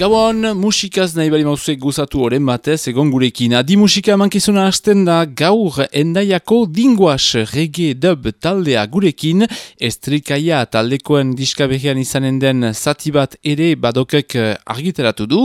Gabon, musikaz nahi bali mauzue gozatu oren batez, egon gurekin. Adi musika mankizuna hasten da gaur endaiako dinguas rege dub taldea gurekin, estrikaia taldekoen diskabegian izanen den zati bat ere badokek eh, argiteratu du.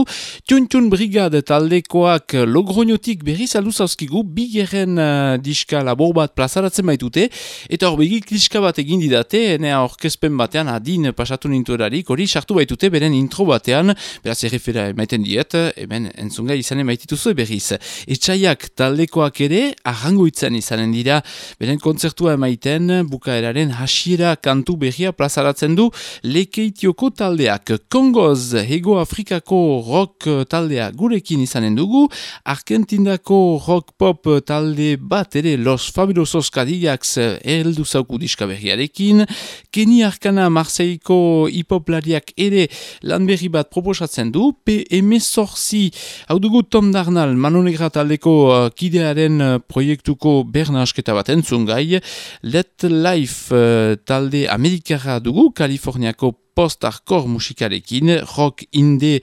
Txuntxun brigad taldekoak logroñotik berriz alduzauskigu, bigeren uh, diska labor bat plazaratzen baitute, eta hor begik diska bat egin didate, enea orkezpen batean adin pasatu nintu erarik, hori sartu baitute beren intro batean, beraz errefera emaiten diet, hemen entzungai izanen baitituzu berriz. Etxaiak taldekoak ere, arrangoitzen izanen dira, beren kontzertua emaiten, bukaeraren hasiera kantu berria plazaratzen du, lekeitioko taldeak. Kongoz, Hego Afrikako rock taldea gurekin izanen dugu, Argentindako rock pop talde bat ere Los Fabulosos Cadillacs ereldu zauku diska berriarekin, Keni Arkana Marseilleko hipoplariak ere lan berri bat proposatzen du, PM Zorzi, hau dugu Tom Darnal, Manonegra taldeko uh, kidearen uh, proiektuko berna asketa bat entzun gai, Let Life uh, talde Amerikara dugu, Kaliforniako post-hardcore musikarekin, rock inde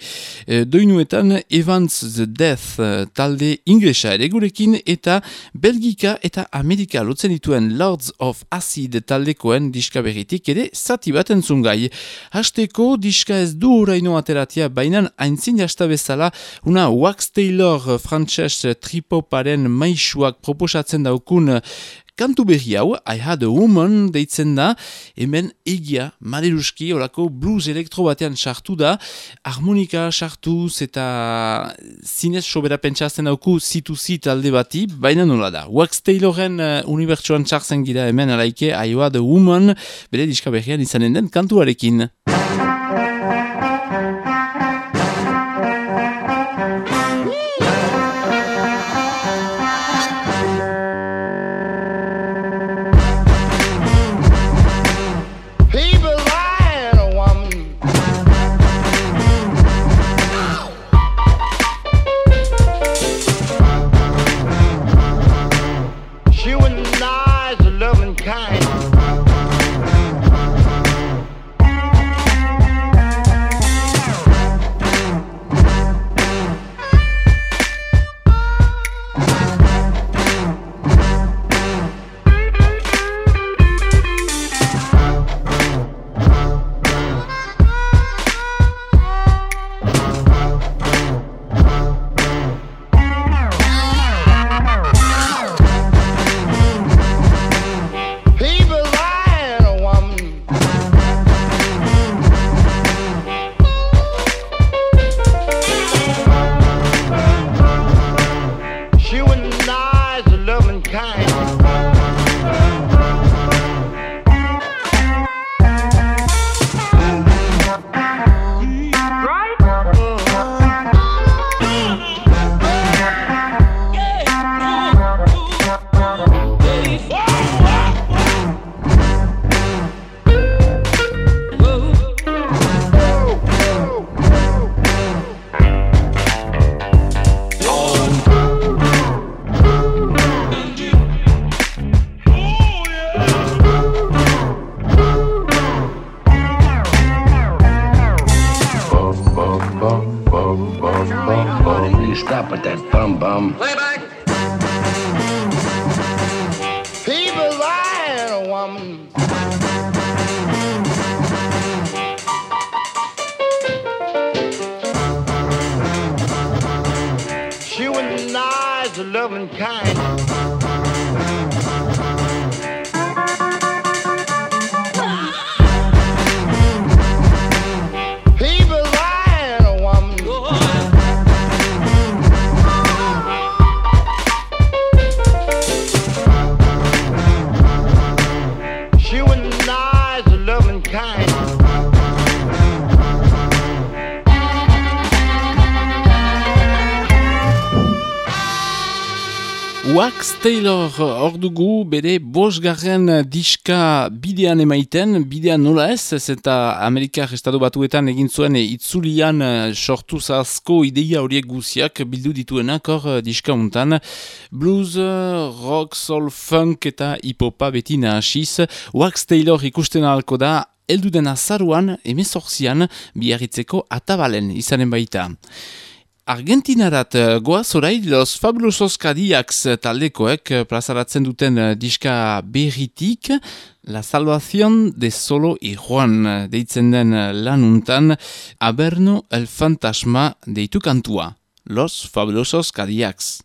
eh, doinuetan Evans the Death eh, talde inglesa ere gurekin eta Belgika eta Amerika lotzen dituen Lords of Acid taldekoen diska berritik ere zati bat entzungai. Hasteko diska ez du uraino ateratia bainan aintzin jasta bezala una Wax Taylor frantses tripoparen maixuak proposatzen daukun Kantu berri hau, I had a woman deitzen da, hemen egia, maderuski, orako blues elektro batean sartu da, harmonika sartuz eta zinez sobera pentsazten dauku zitu zit alde bati, baina nola da. Wax Tayloren uh, unibertsuan txartzen gira hemen alaike, I had a woman, bere diska berrian izanen den kantuarekin. Hor dugu bere bosgarren diska bidean emaiten, bidean nola ez, ez eta Amerikar Estado Batuetan egin zuen itzulian eh, sortu zazko ideia horiek guziak bildu dituenak hor eh, diska untan. Blues, rock, soul, funk eta hipopa beti nahasiz. Wax Taylor ikusten ahalko da, elduden azaruan, emezorzian, biarritzeko atabalen izanen baita. Argentinarat eh, goaz orai Los Fabulosos Cadillacs taldekoek eh, plazaratzen duten eh, diska berritik La Salvación de Solo y Juan deitzen den lanuntan Aberno el Fantasma deitu kantua. Los Fabulosos Cadillacs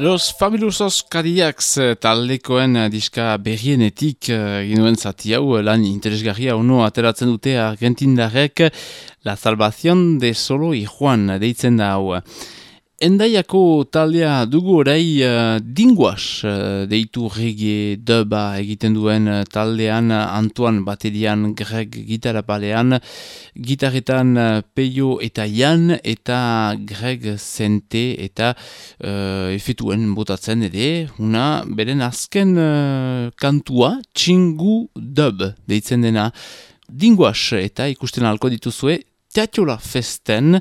Los Fabulosos Cadillacs eh, taldekoen eh, diska berrienetik uh, ginuen zati hau lan interesgarria ono ateratzen dute argentindarek La Salvación de Solo y Juan deitzen da hau. Endaiako taldea dugu orai uh, dinguas uh, deitu rege duba egiten duen uh, taldean Antoine baterian Greg gitarra palean gitarretan uh, Peio eta Jan eta Greg Zente eta uh, efetuen botatzen ere una beren azken uh, kantua txingu dub deitzen dena. Dinguas eta ikusten alko dituzue Teatiola festen,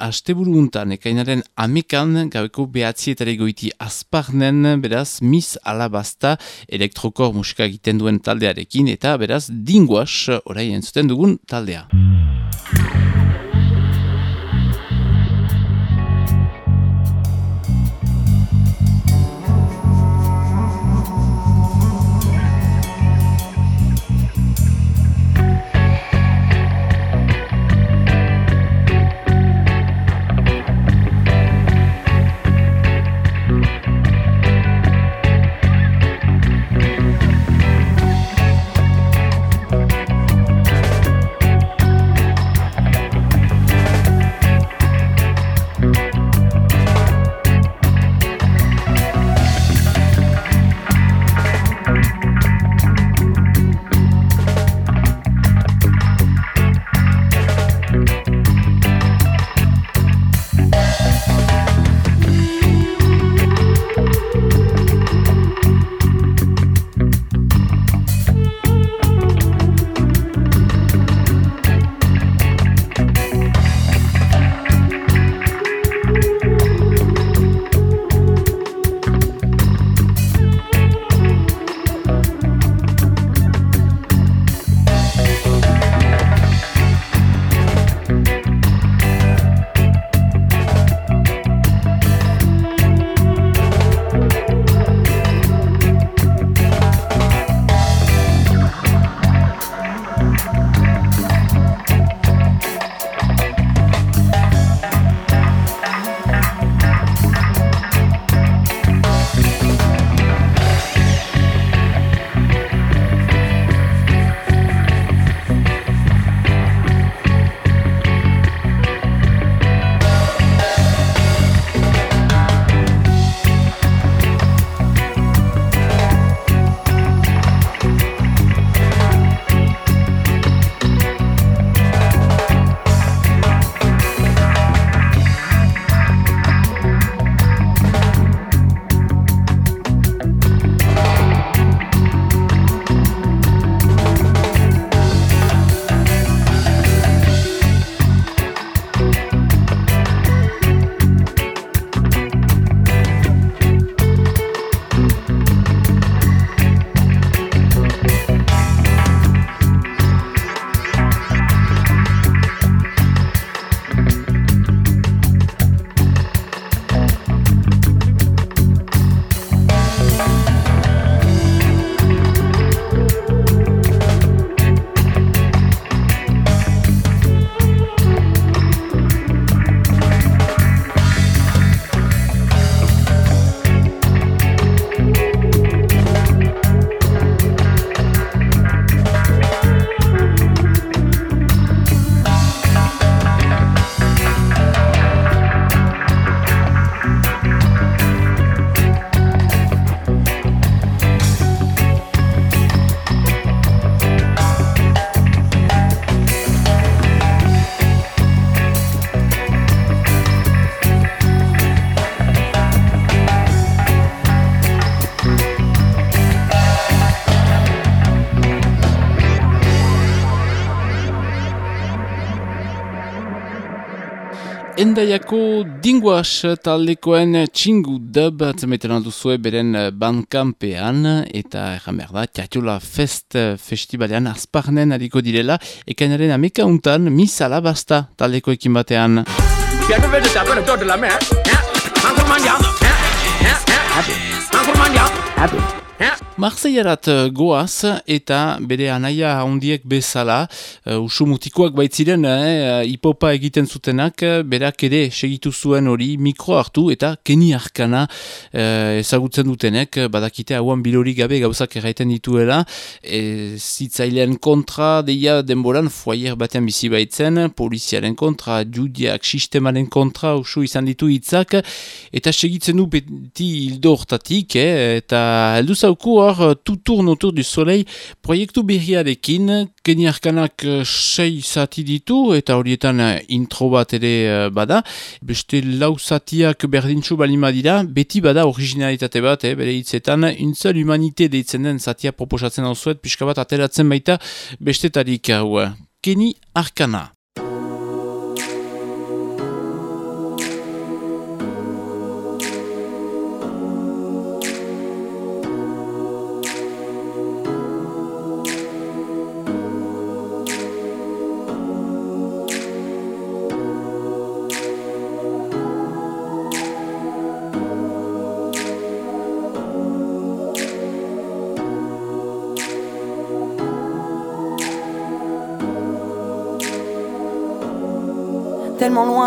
asteburu untan, ekainaren amekan, gaueko behatzietare goiti azparnen, beraz, mis alabazta, elektrokor musika egiten duen taldearekin, eta beraz, dinguas, orai entzuten dugun taldea. Endaiako dinguas taldekoen txingu dub atzemeten alduzue beren bankampean eta erran behar da, Tiatiola Fest Festivalean azparnen hariko direla ekainaren ameka untan misala basta taldekoekin batean. Marzeiarat uh, goaz eta bere anaia handiek bezala, uh, usu mutikoak baitziren, eh, hipopa egiten zutenak, berak ere segitu zuen hori mikro hartu eta keni arkana uh, ezagutzen dutenek, badakite hauan bilori gabe gauzak erraiten dituela, e, zitzailean kontra, deia denboran foaier batean bizi baitzen, poliziaren kontra, judiak, sistemaren kontra, usu izan ditu hitzak, eta segitzen du beti hildo hortatik, eh, eta heldu zauku hor, tout tourne autour du soleil proiektu berriarekin, Kenny Arkanak uh, sei zati ditu, eta horietan uh, intro bat ere bada, beste lau zatiak berdintxu balima dira, beti bada originalitate bat, eh, bere hitzetan, seul humanite deitzen den zatia proposatzen hau zuet, pixka bat ateratzen baita bestetarik hau. Kenny Arkana.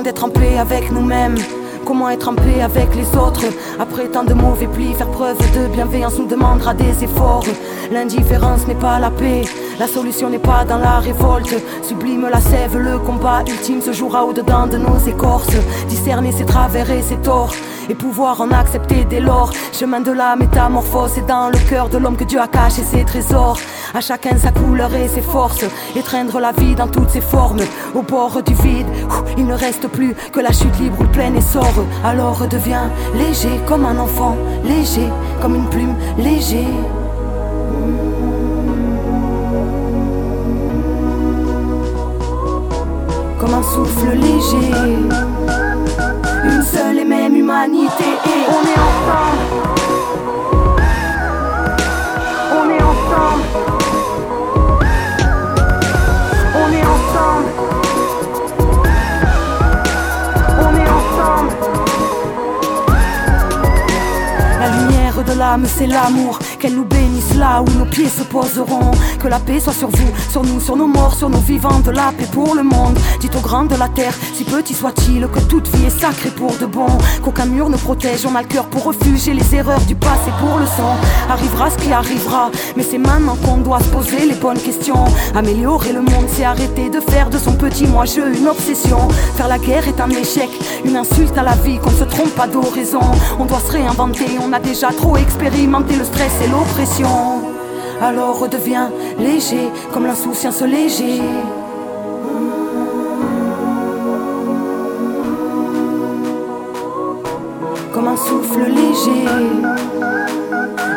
D'être en paix avec nous-mêmes. Comment être en paix avec les autres Après tant de mauvais plis, faire preuve de bienveillance nous demandera des efforts. L'indifférence n'est pas la paix, la solution n'est pas dans la révolte. Sublime la sève, le combat ultime se jouera au-dedans de nos écorces. Discerner ses travers et ses torts et pouvoir en accepter dès lors. Chemin de la métamorphose, c'est dans le cœur de l'homme que Dieu a caché ses trésors. À chacun sa couleur et ses forces, étreindre la vie dans toutes ses formes. Au bord du vide, il ne reste plus que la chute libre ou le plein Alors redeviens léger comme un enfant, léger comme une plume, léger. Comme un souffle léger, une seule et même humanité, et on est ensemble. L'âme, c'est l'amour. Qu'elle nous bénisse là où nos pieds se poseront. Que la paix soit sur vous, sur nous, sur nos morts, sur nos vivants. De la paix pour le monde. Dites aux grands de la terre, si petit soit-il, que toute vie est sacrée pour de bon. Qu'aucun mur ne protège. On a le cœur pour refuger les erreurs du passé pour le sang. Arrivera ce qui arrivera. Mais c'est maintenant qu'on doit se poser les bonnes questions. Améliorer le monde, c'est arrêter de faire de son petit moi-je une obsession. Faire la guerre est un échec, une insulte à la vie, qu'on ne se trompe pas d'horizon. On doit se réinventer, on a déjà trop expérimenté le stress et l'oppression. Alors redeviens léger, comme l'insouciance léger. Comme un souffle léger,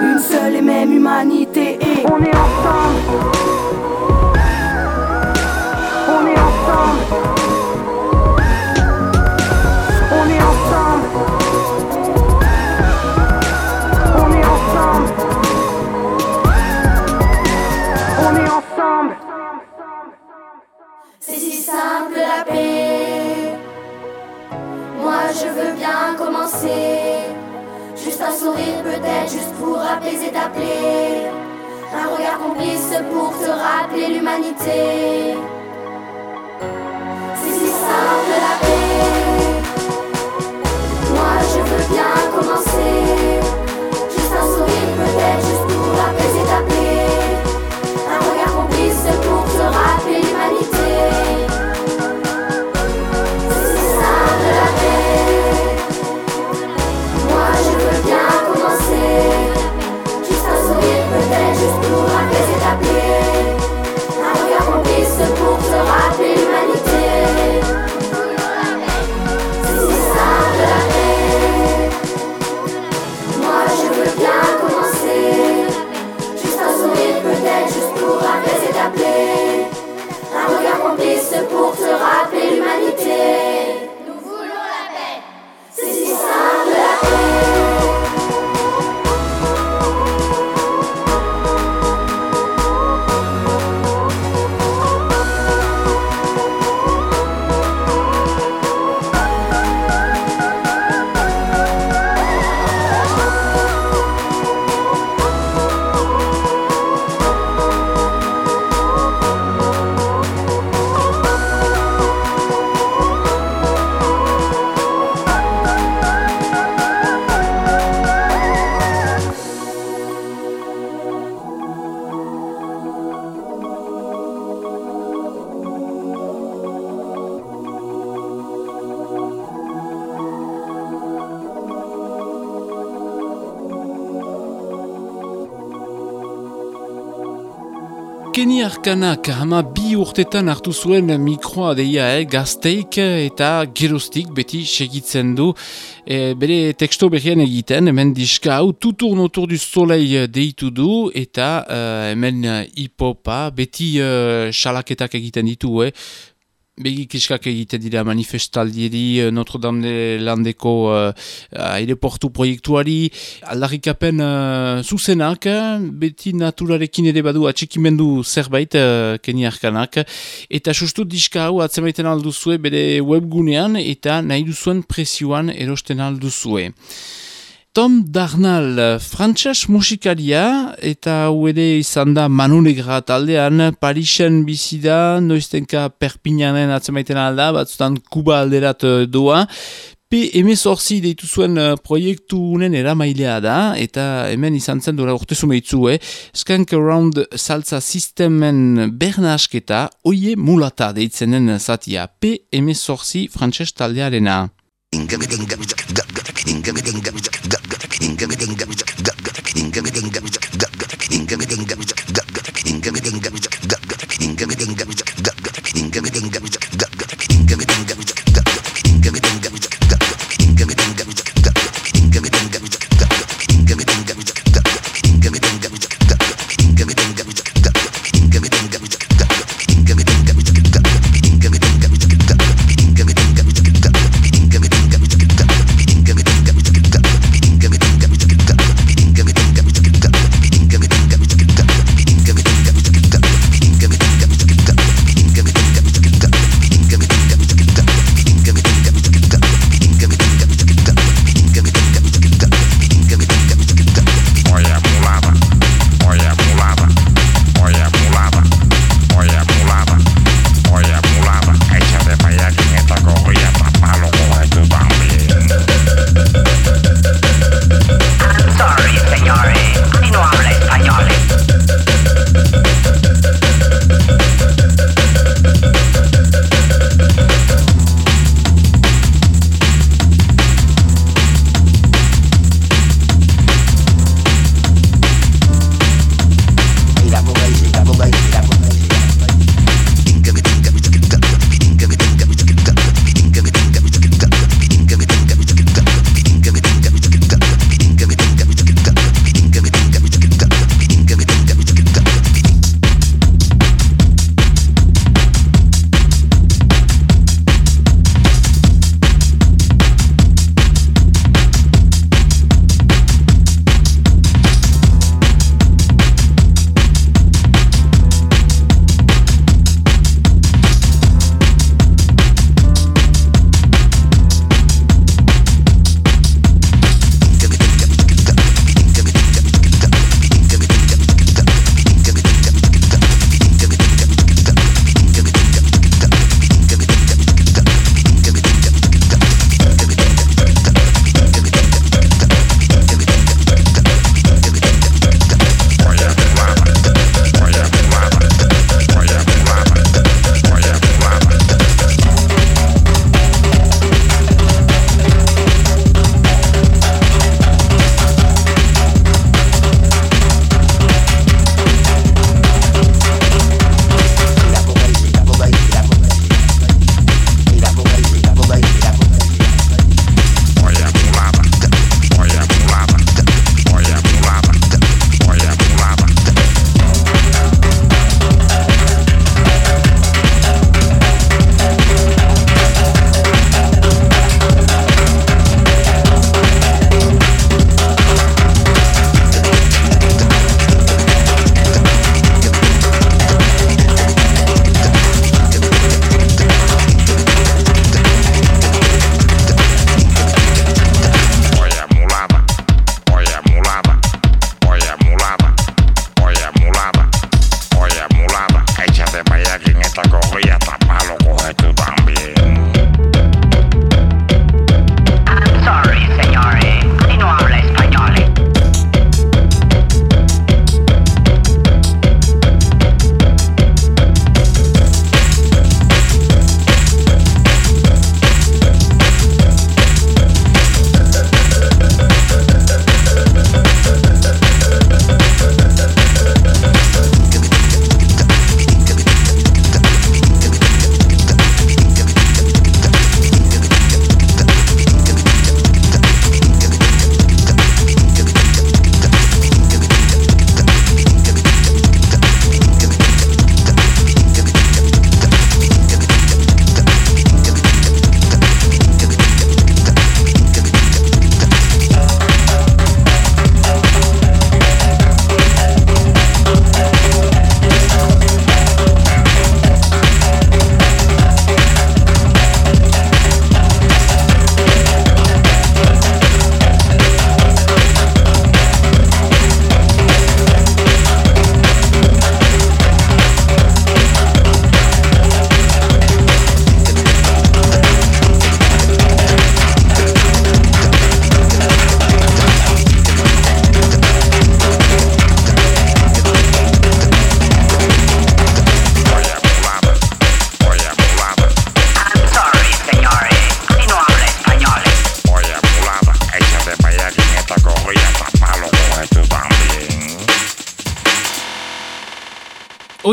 une seule et même humanité, et on est ensemble. Juste un sourire peut-être, juste pour apaiser ta plaie. Un regard complice pour te rappeler l'humanité. Arkanak hama bi urtetan hartu zuen mikroa deia eh, gazteik eta gerostik beti segitzen du. E, bere teksto berrien egiten, hemen diska hau tutur notur du solei deitu du eta uh, hemen hipopa beti uh, salaketak egiten ditu, eh, Begi kiskak egiten dira manifestaldieri eh, Notre Dame de Landeko uh, aireportu proiektuari aldarrikapen uh, zuzenak, beti naturarekin ere badu atxikimendu zerbait uh, Keni Arkanak, eta sustu diska hau atzemaiten alduzue bere webgunean eta nahi duzuen presioan erosten alduzue. Tom Darnal, frantxas musikaria eta hau ere izan da Manu Negra taldean, Parisen bizida, noiztenka Perpignanen atzemaiten alda, batzutan Kuba alderat eh, doa. P. emezorzi deitu zuen uh, proiektu unen eramailea da, eta hemen izan zen dura urte zumeitzu, eh? Skank Around Salsa Systemen bernasketa, oie mulata deitzenen zatia, P. emezorzi que me tengo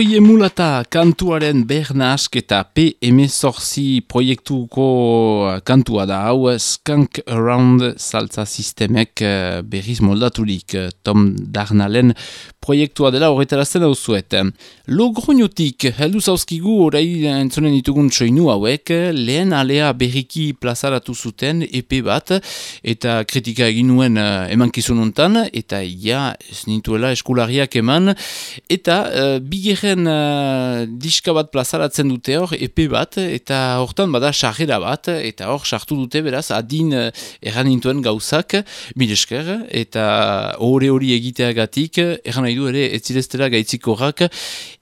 Oi emulata kantuaren bernask eta P-M-Zorzi proiektuko kantua da hau Skunk Around saltza sistemek eh, berriz moldaturik Tom Darnalen proiektua dela horretarazten hau zuet. Logroñotik, heldu zauzkigu orai entzonen ditugun soinu hauek, lehen alea berriki plazaratu zuten EP bat, eta kritika egin nuen uh, eman kizununtan, eta ja, ez nintuela eskulariak eman, eta uh, bigerren uh, diska bat plazaratzen dute hor, EP bat, eta hortan bada sarrera bat, eta hor sartu dute beraz, adin uh, erran nintuen gauzak, milesker, eta hori hori egiteagatik, erran nahi du ere ez zireztela gaitzikorak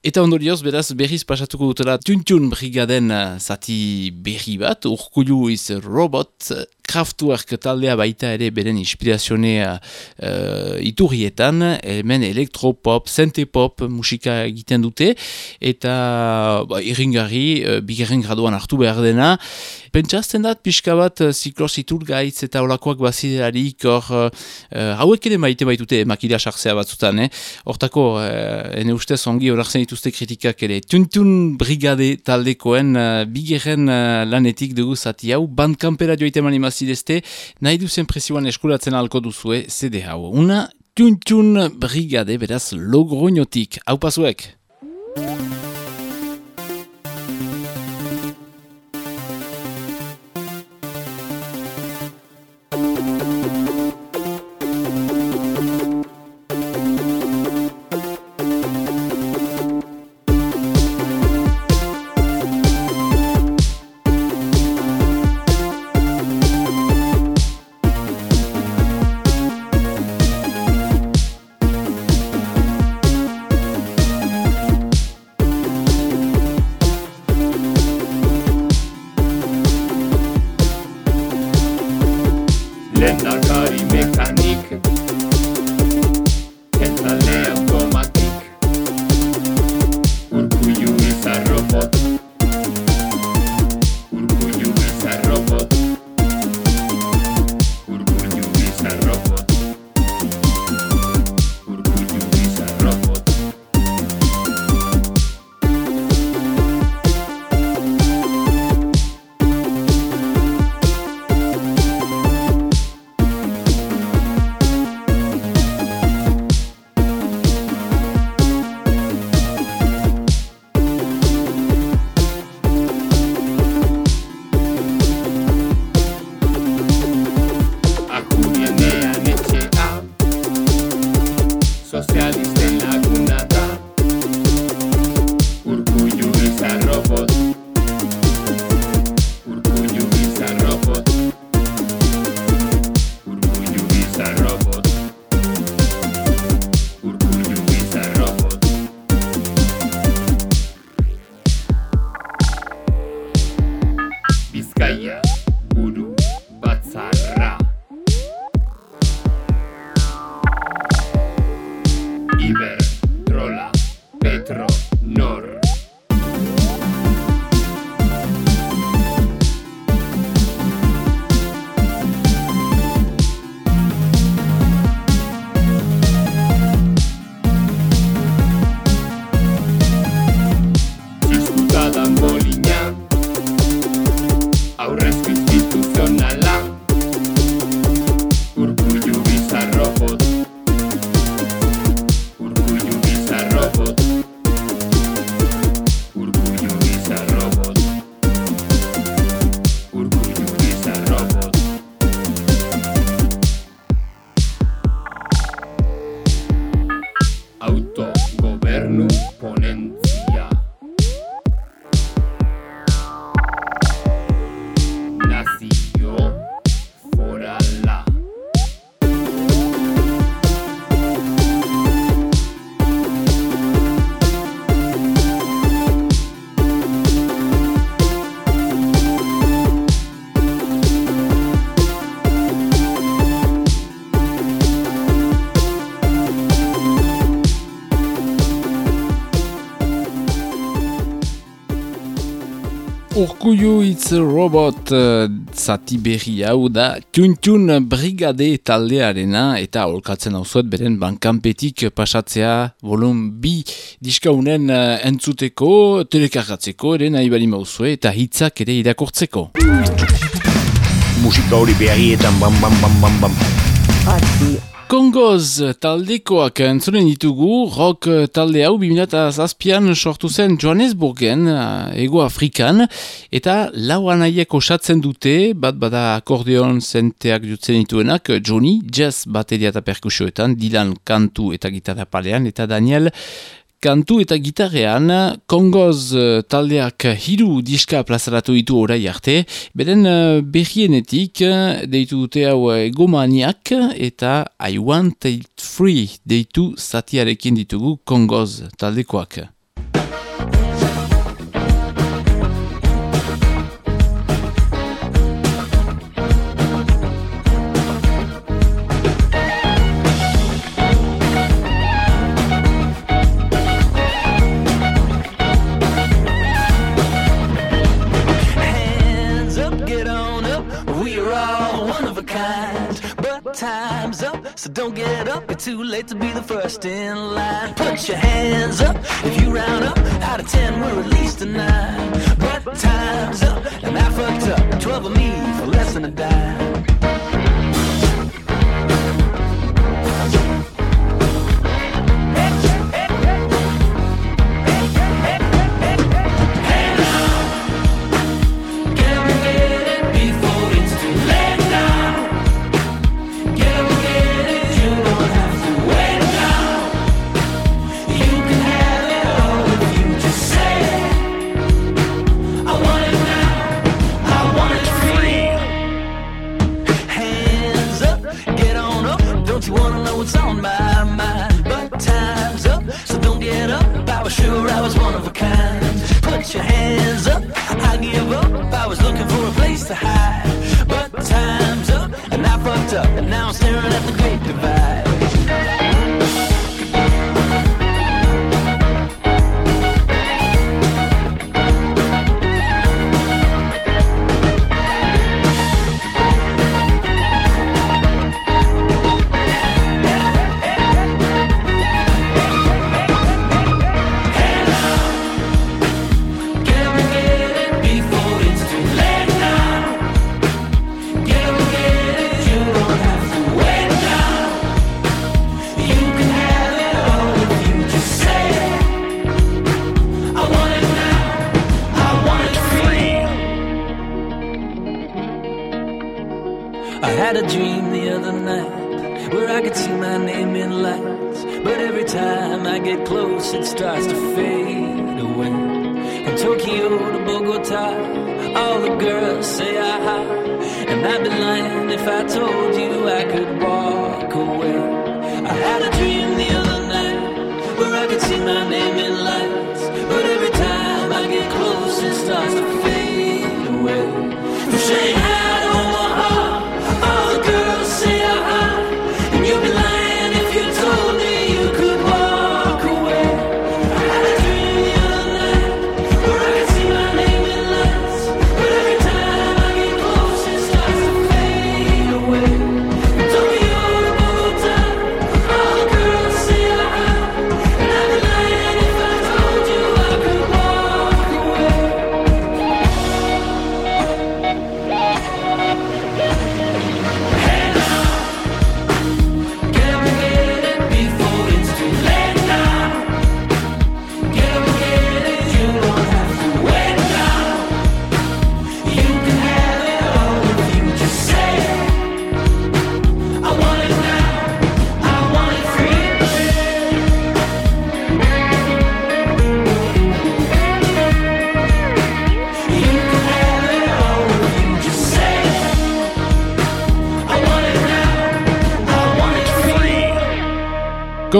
eta ondorioz beraz berriz pasatuko dutela tuntun brigaden uh, zati berri bat urkulu iz robot Kraftwerk taldea baita ere beren inspirazionea uh, iturrietan, hemen elektropop, pop musika egiten dute, eta ba, irringarri, uh, bigarren graduan hartu behar dena. Pentsazten dat, pixka bat, ziklos iturgaitz eta olakoak baziderarik, hor, uh, hauek ere maite baitute makila sartzea batzutan, eh? Hortako, uh, ene ustez ongi horatzen dituzte kritikak ere. Tuntun brigade taldekoen uh, bigarren uh, lanetik dugu zati hau, bandkampera joite manimazio zidezte, nahi duzen presioan eskuratzen alko duzue, zede hau. Una, tun brigade, beraz, logroñotik. Hau pasuek! Urkuyu It's a Robot uh, zati berri hau da Tuntun Brigade taldearena eta olkatzen hau zuet beren bankanpetik pasatzea volum bi diskaunen uh, entzuteko, telekargatzeko ere nahi bali mauzue eta hitzak ere irakortzeko. Musika hori beharietan bam bam bam bam bam. Kongoz taldekoak entzunen ditugu, rock talde hau 2008an sortu zen Johannesburgen, eh, ego Afrikan, eta lau anaiek osatzen dute, bat bada akordeon zenteak jutzen dituenak, Johnny, jazz bateria eta perkusioetan, Dylan kantu eta gitarra palean, eta Daniel kantu eta gitarrean Kongoz uh, taldeak hiru diska plazaratu ditu orai arte, beren uh, berrienetik uh, deitu dute hau egomaniak eta I Want It Free deitu zatiarekin ditugu Kongoz taldekoak. So don't get up. It's too late to be the first in line. Put your hands up if you round up. Out of ten, we're at least a nine. But time's up, and I fucked up. Twelve of me for less than a dime. It's on, but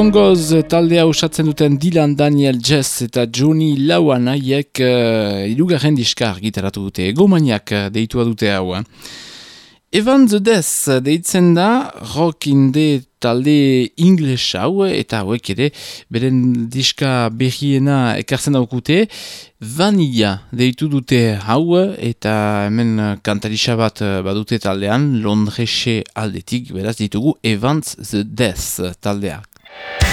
Kongoz taldea usatzen duten Dylan Daniel Jess eta Johnny Lauan haiek uh, irugarren diskar gitaratu dute, egomaniak deitua dute hau. Eh? Evan the Death deitzen da rock inde talde ingles hau eta hauek ere beren diska berriena ekartzen daukute Vanilla deitu dute hau eta hemen kantarisa bat badute taldean Londrese aldetik beraz ditugu Evan the Death taldeak. Yeah.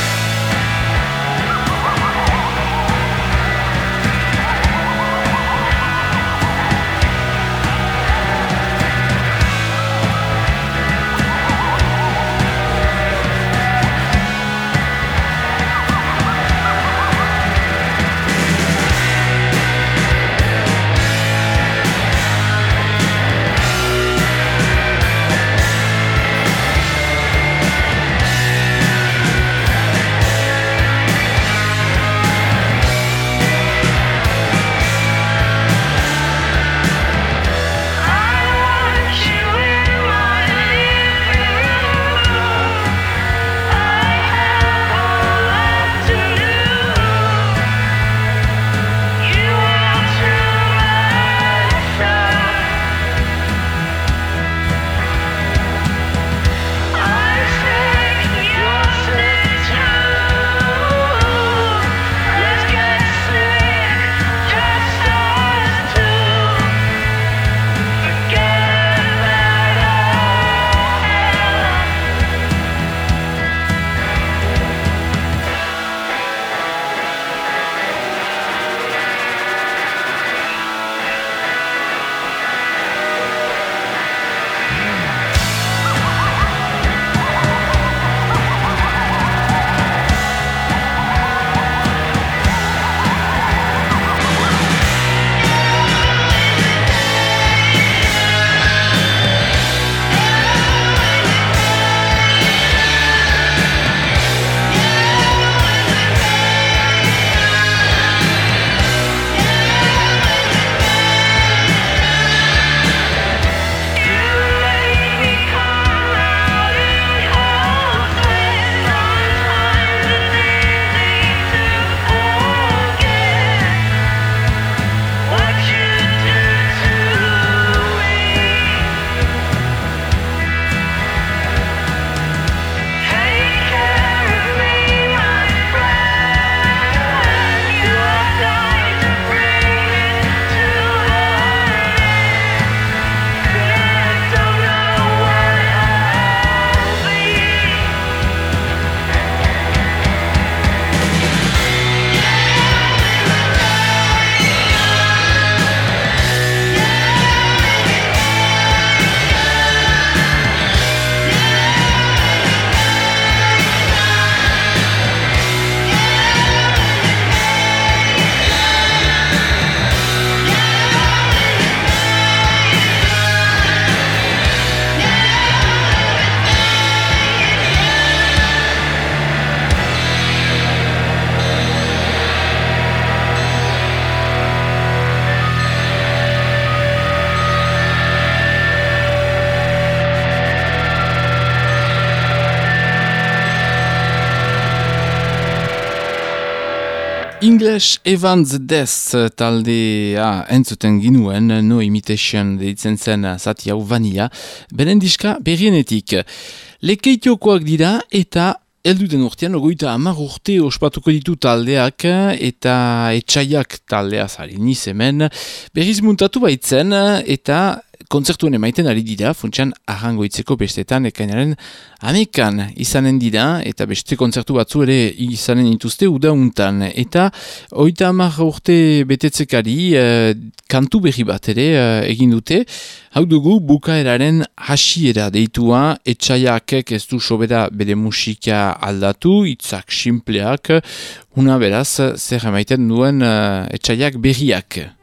English Evans Death taldea entzuten ginuen No Imitation deitzen zen zati hau vanilla, beren diska berrienetik. Lekeitiokoak dira eta Elduden urtean, ogoita amar urte ospatuko ditu taldeak eta etxaiak taldea zari niz hemen. Berriz muntatu baitzen eta kontzertuen emaiten ari dira, funtsan arrangoitzeko bestetan ekainaren amekan izanen dira, eta beste kontzertu batzu ere izanen dituzte udauntan. Eta oita amak urte betetzekari eh, kantu berri bat ere eh, egin dute, hau dugu bukaeraren hasiera deitua, etxaiak ez du sobera bere musika aldatu, itzak simpleak, una beraz, zer emaiten duen uh, etxaiak berriak.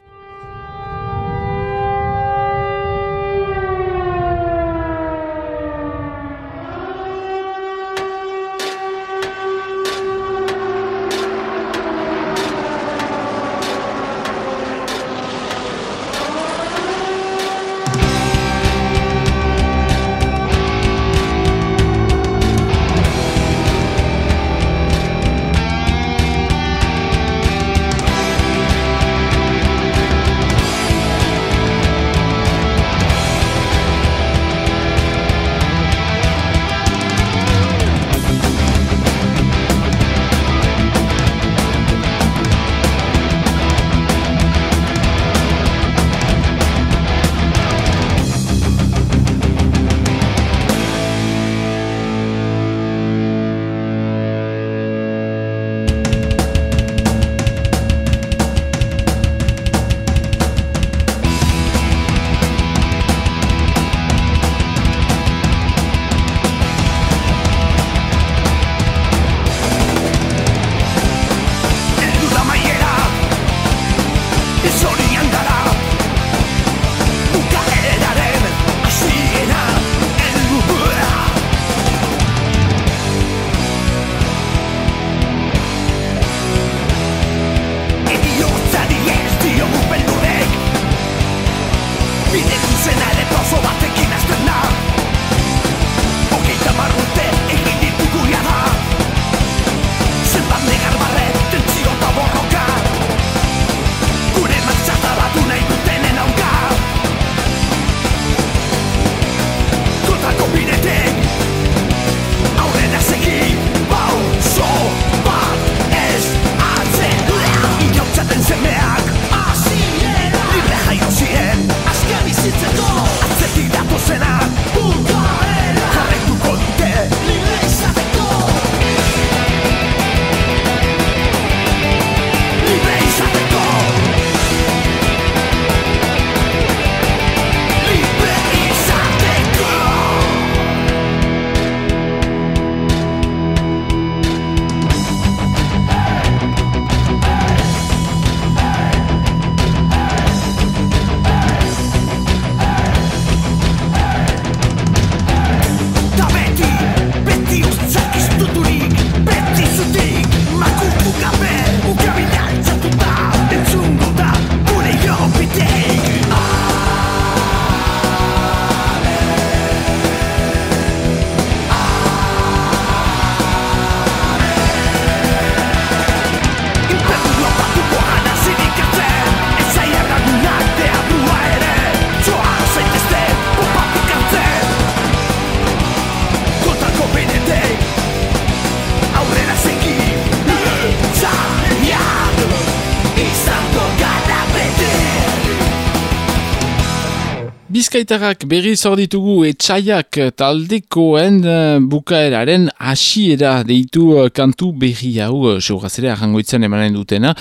Bizkaitarrak berriz hor ditugu etxaiak taldekoen uh, bukaeraren hasiera deitu uh, kantu berri hau uh, seugazere arrangoitzen emanen dutena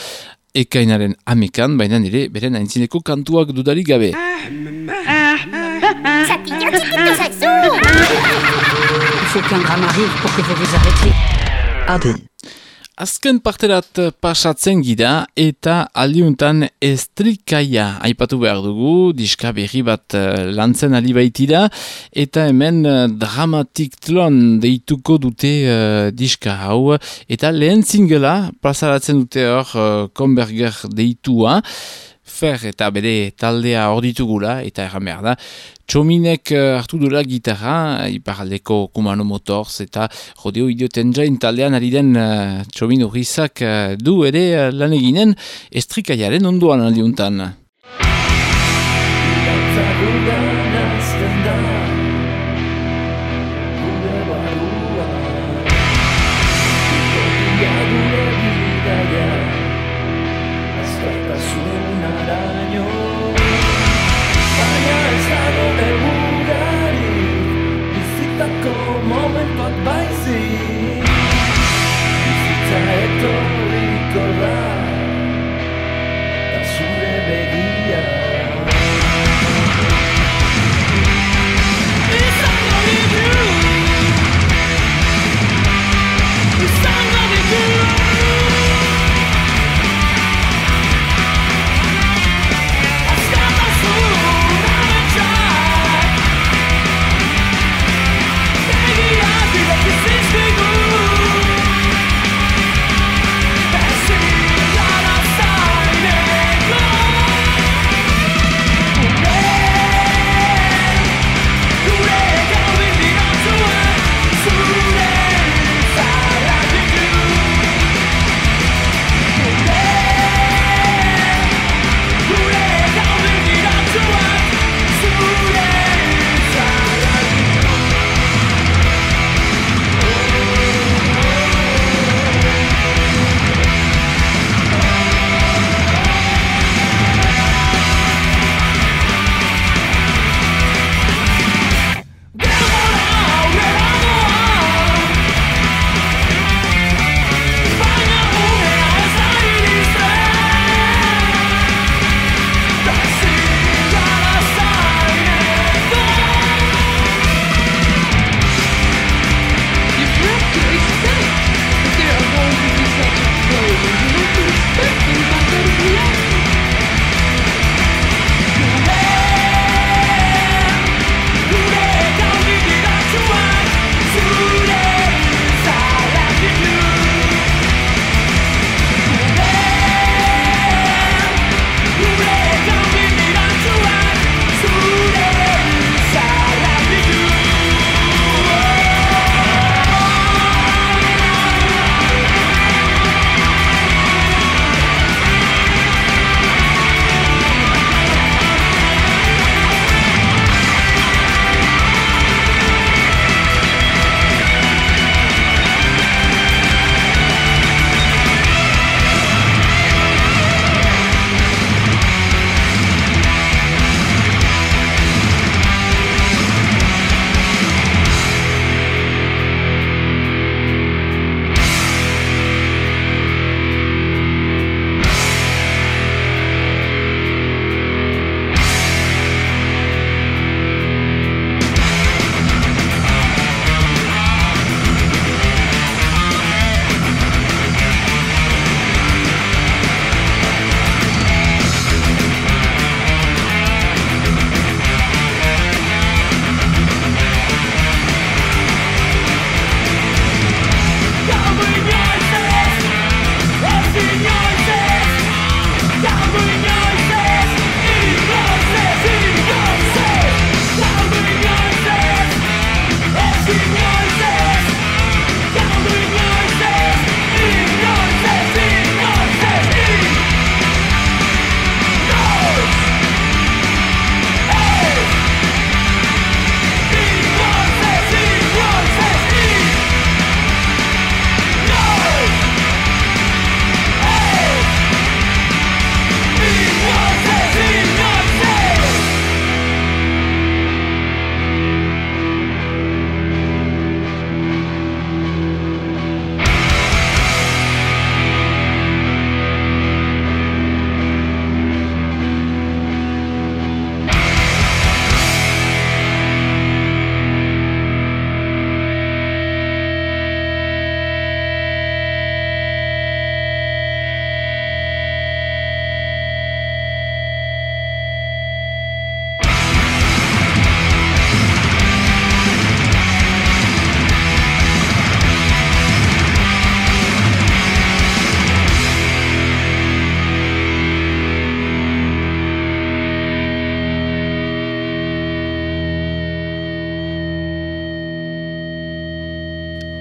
ekainaren amekan, baina nire beren aintzineko kantuak dudarik gabe. Il faut qu'un drame arrive pour que vous vous arrêtiez. Adi. Azken parterat pasatzen gira eta aldiuntan estrikaia aipatu behar dugu, diska berri bat uh, lantzen ali baitira, eta hemen uh, dramatik tlon deituko dute uh, diska hau, eta lehen zingela plazaratzen dute hor uh, Konberger deitua, fer eta bere taldea hor ditugula, eta erran behar da, Txominek uh, hartu dula gitarra, iparaldeko Kumano Motors eta Rodeo Idioten jain taldean ari den uh, Txomin urrizak uh, du ere uh, lan eginen estrikaiaren onduan aldiuntan.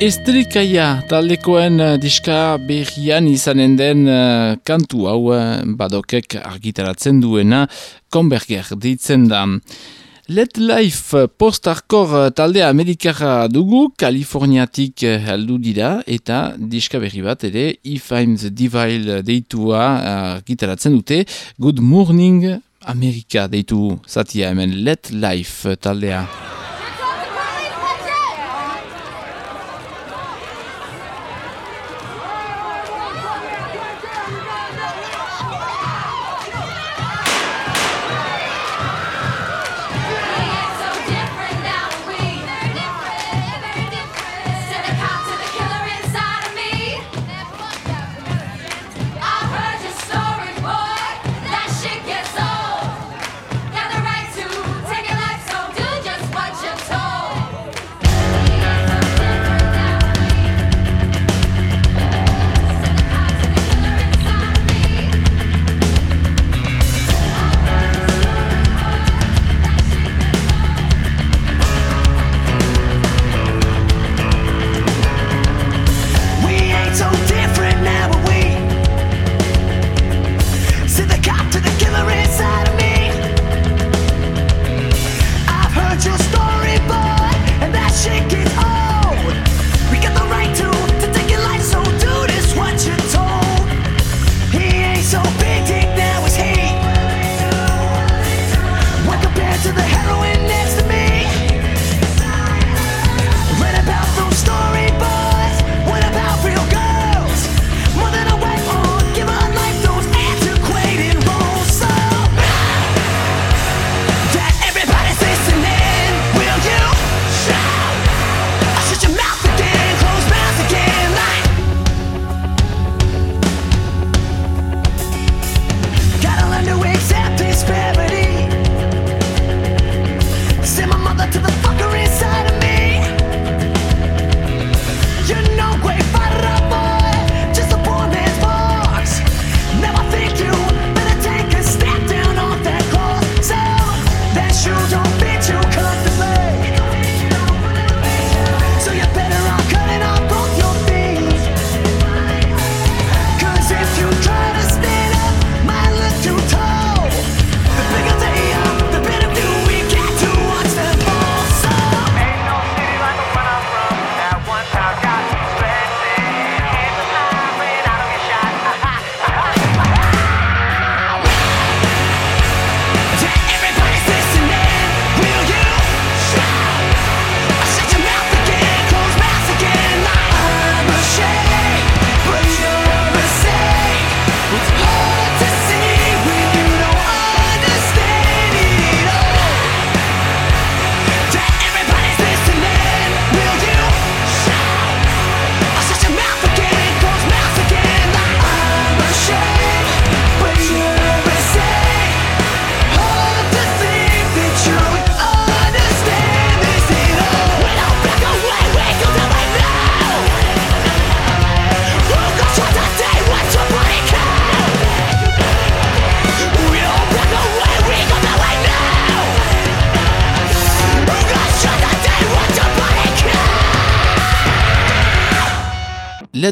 Estrikaia taldekoen uh, diska berrian izanen den uh, kantu hau uh, badokek argitaratzen duena konberger deitzen da. Let Life post-hardcore talde amerikara dugu, Kaliforniatik heldu dira, eta diska berri bat ere, If I'm the Devil deitua argitaratzen dute, Good Morning Amerika deitu zatia hemen Let Life taldea.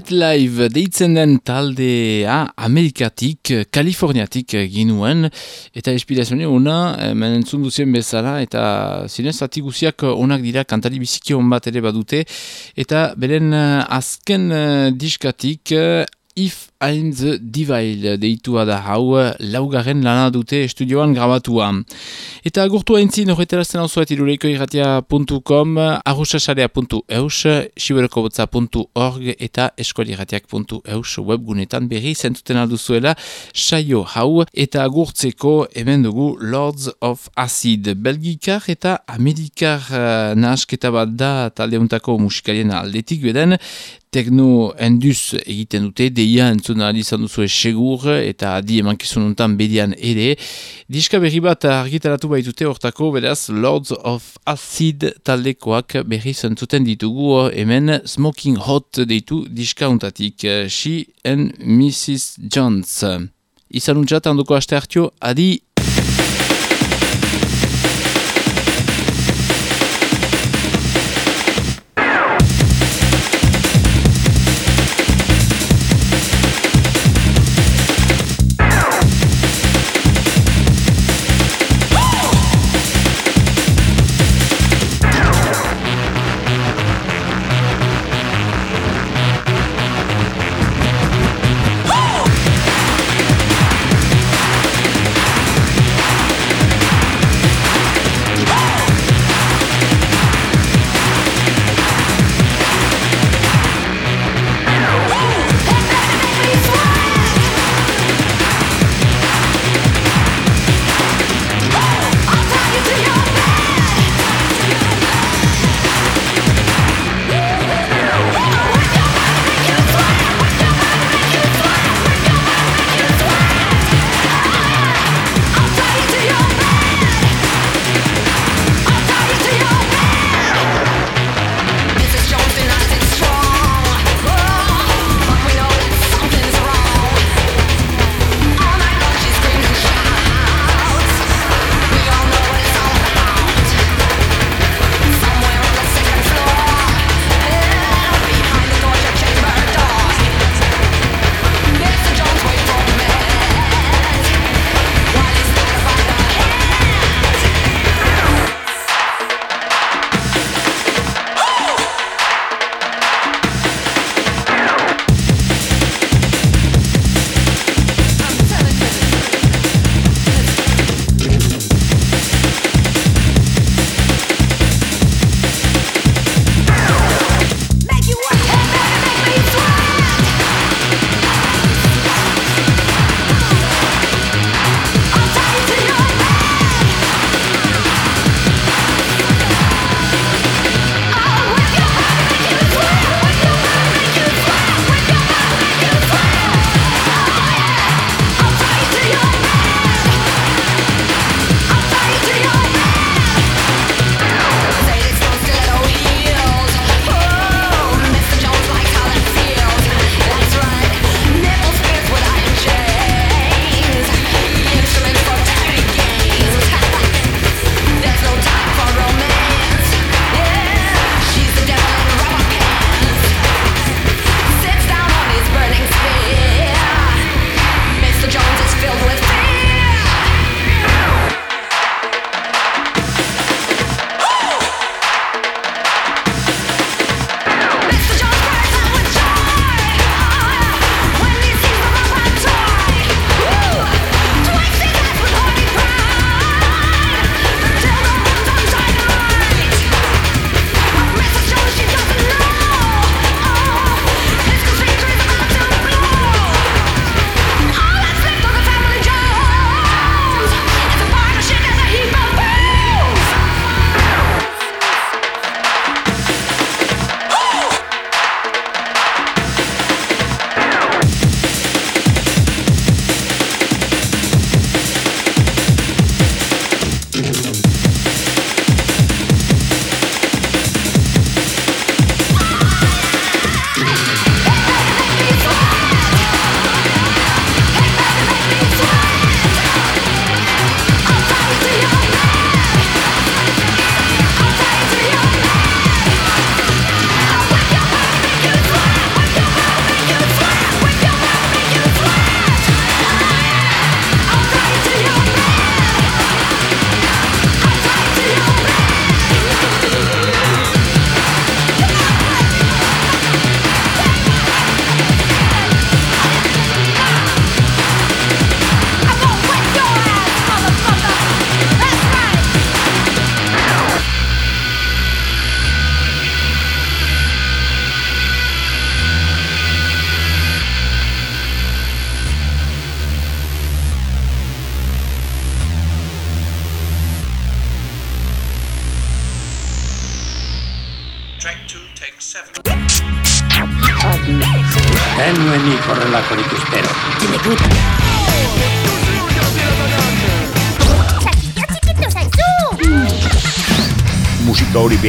Let Live deitzen den taldea Amerikatik, Kaliforniatik ginuen, eta espirazioa una, menen zunduzien bezala, eta zinez atigusiak onak dira kantari biziki hon bat ere badute, eta beren azken diskatik If The Divile deitua da hau laugarren lana dute estudioan grabatua. Eta agurtu haintzin horretarazten hau zuet iruleiko irratia.com, arrusasarea.eus, siberokobotza.org eta eskoliratiak.eus webgunetan berri zentuten alduzuela saio hau eta agurtzeko hemen dugu Lords of Acid. Belgikar eta Amerikar uh, nahasketa bat da taldeuntako musikalien aldetik beden, tekno enduz egiten dute, deia entzuna izan duzu segur eta adi emankizununtan bedian ere. Diska berri bat argitaratu baitute hortako, beraz, Lords of Acid taldekoak berri zentzuten ditugu hemen Smoking Hot deitu diska untatik. She and Mrs. Jones. Izan untxat, handuko aste hartio, adi!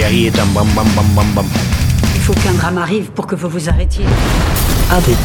Musika hori behagietan bam bam bam bam bam. Il faut qu'un drame arrive pour que vous vous arrêtiez. Adi.